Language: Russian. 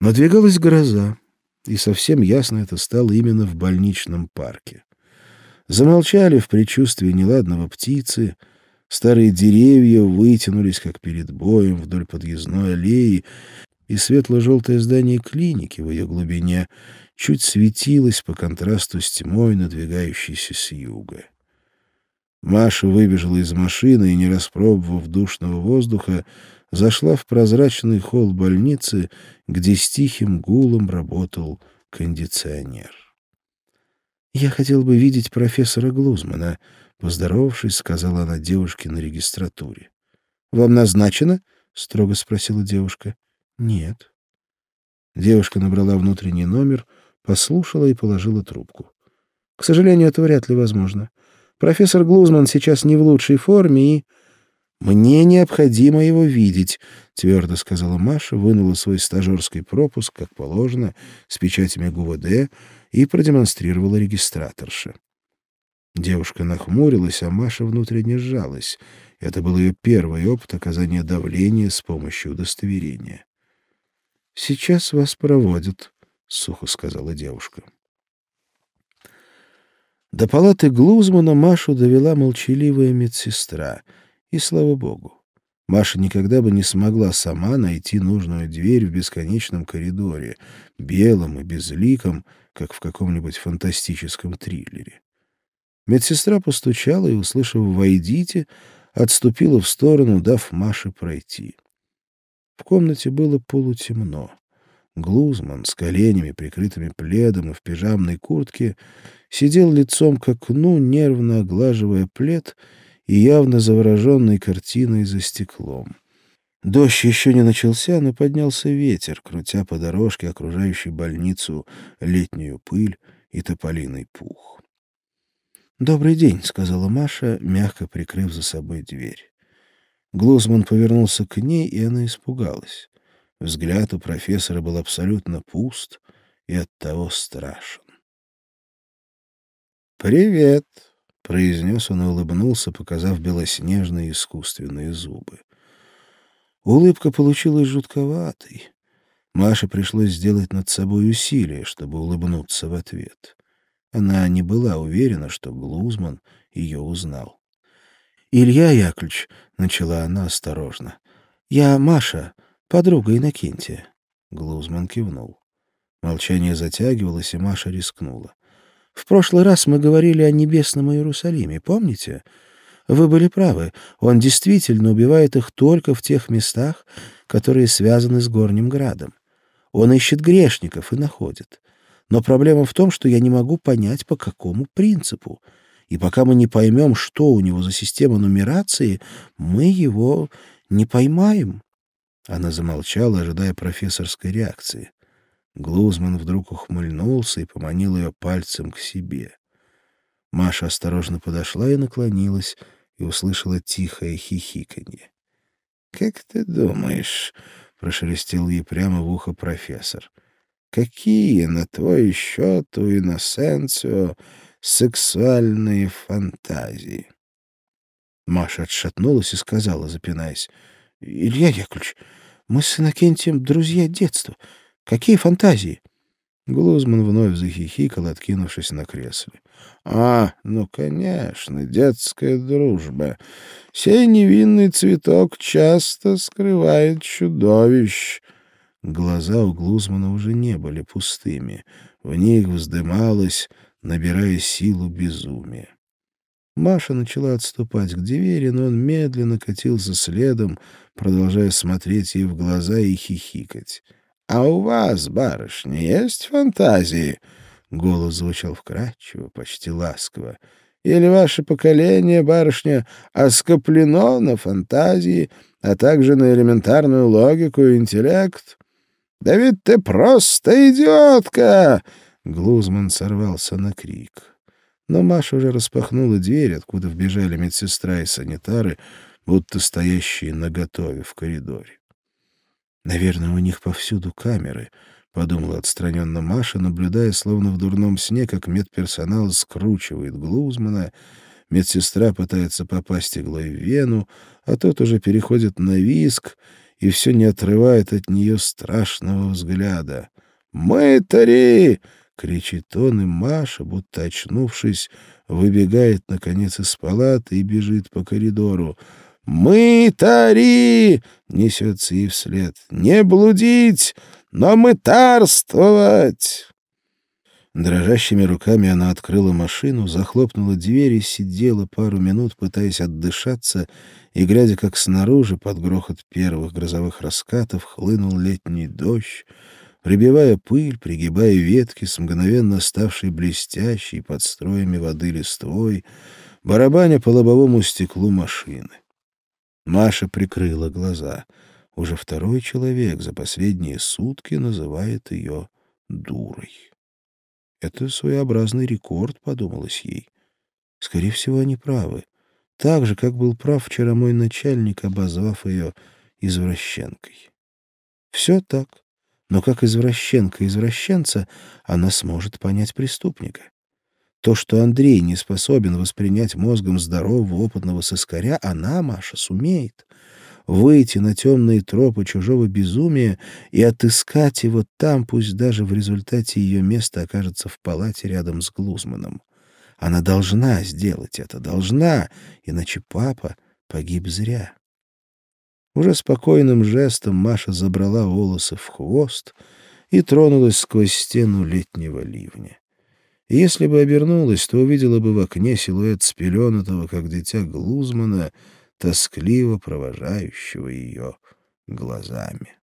Надвигалась гроза, и совсем ясно это стало именно в больничном парке. Замолчали в предчувствии неладного птицы, старые деревья вытянулись, как перед боем, вдоль подъездной аллеи, и светло-желтое здание клиники в ее глубине чуть светилось по контрасту с тьмой, надвигающейся с юга. Маша выбежала из машины и, не распробовав душного воздуха, зашла в прозрачный холл больницы, где с тихим гулом работал кондиционер. «Я хотел бы видеть профессора Глузмана», — поздоровавшись, сказала она девушке на регистратуре. «Вам назначено?» — строго спросила девушка. «Нет». Девушка набрала внутренний номер, послушала и положила трубку. «К сожалению, это вряд ли возможно. Профессор Глузман сейчас не в лучшей форме и...» «Мне необходимо его видеть», — твердо сказала Маша, вынула свой стажерский пропуск, как положено, с печатями ГУВД, и продемонстрировала регистраторше. Девушка нахмурилась, а Маша внутренне сжалась. Это был ее первый опыт оказания давления с помощью удостоверения. «Сейчас вас проводят», — сухо сказала девушка. До палаты Глузмана Машу довела молчаливая медсестра — и слава богу. Маша никогда бы не смогла сама найти нужную дверь в бесконечном коридоре, белом и безликом, как в каком-нибудь фантастическом триллере. Медсестра постучала и, услышав «войдите», отступила в сторону, дав Маше пройти. В комнате было полутемно. Глузман с коленями, прикрытыми пледом и в пижамной куртке, сидел лицом к окну, нервно оглаживая плед — и явно завороженной картиной за стеклом. Дождь еще не начался, но поднялся ветер, крутя по дорожке, окружающей больницу, летнюю пыль и тополиный пух. «Добрый день», — сказала Маша, мягко прикрыв за собой дверь. Глузман повернулся к ней, и она испугалась. Взгляд у профессора был абсолютно пуст и оттого страшен. «Привет», — произнес он и улыбнулся, показав белоснежные искусственные зубы. Улыбка получилась жутковатой. Маше пришлось сделать над собой усилие, чтобы улыбнуться в ответ. Она не была уверена, что Глузман ее узнал. «Илья Яковлевич», — начала она осторожно, — «я Маша, подруга Иннокентия». Глузман кивнул. Молчание затягивалось, и Маша рискнула. В прошлый раз мы говорили о небесном Иерусалиме, помните? Вы были правы, он действительно убивает их только в тех местах, которые связаны с Горним Градом. Он ищет грешников и находит. Но проблема в том, что я не могу понять, по какому принципу. И пока мы не поймем, что у него за система нумерации, мы его не поймаем. Она замолчала, ожидая профессорской реакции. Глузман вдруг ухмыльнулся и поманил ее пальцем к себе. Маша осторожно подошла и наклонилась, и услышала тихое хихиканье. — Как ты думаешь, — прошелестел ей прямо в ухо профессор, — какие, на твой счет, у Инносенцио сексуальные фантазии? Маша отшатнулась и сказала, запинаясь, — Илья Яковлевич, мы с Иннокентием друзья детства. Какие фантазии? Глузман вновь захихикал, откинувшись на кресле. «А, ну, конечно, детская дружба. Сей невинный цветок часто скрывает чудовищ». Глаза у Глузмана уже не были пустыми. В них вздымалось, набирая силу безумие. Маша начала отступать к двери, но он медленно катился следом, продолжая смотреть ей в глаза и хихикать. «А у вас, барышня, есть фантазии?» Голос звучал вкрадчиво, почти ласково. «Или ваше поколение, барышня, оскоплено на фантазии, а также на элементарную логику и интеллект?» «Да ведь ты просто идиотка!» Глузман сорвался на крик. Но Маша уже распахнула дверь, откуда вбежали медсестра и санитары, будто стоящие наготове в коридоре. Наверное, у них повсюду камеры, — подумала отстраненно Маша, наблюдая, словно в дурном сне, как медперсонал скручивает Глузмана, медсестра пытается попасть иглой в вену, а тот уже переходит на виск, и все не отрывает от нее страшного взгляда. «Мытари!» — кричит он, и Маша, будто очнувшись, выбегает, наконец, из палаты и бежит по коридору. «Мытари!» — несется ей вслед. «Не блудить, но мытарствовать!» Дрожащими руками она открыла машину, захлопнула дверь и сидела пару минут, пытаясь отдышаться, и глядя, как снаружи, под грохот первых грозовых раскатов, хлынул летний дождь, прибивая пыль, пригибая ветки с мгновенно ставшей блестящей под строями воды листвой, барабаня по лобовому стеклу машины. Маша прикрыла глаза. Уже второй человек за последние сутки называет ее дурой. Это своеобразный рекорд, подумалось ей. Скорее всего, они правы. Так же, как был прав вчера мой начальник, обозвав ее извращенкой. Все так. Но как извращенка извращенца, она сможет понять преступника. То, что Андрей не способен воспринять мозгом здорового опытного сыскаря, она, Маша, сумеет. Выйти на темные тропы чужого безумия и отыскать его там, пусть даже в результате ее место окажется в палате рядом с Глузманом. Она должна сделать это, должна, иначе папа погиб зря. Уже спокойным жестом Маша забрала волосы в хвост и тронулась сквозь стену летнего ливня. И если бы обернулась, то увидела бы в окне силуэт спеленутого, как дитя Глузмана, тоскливо провожающего ее глазами.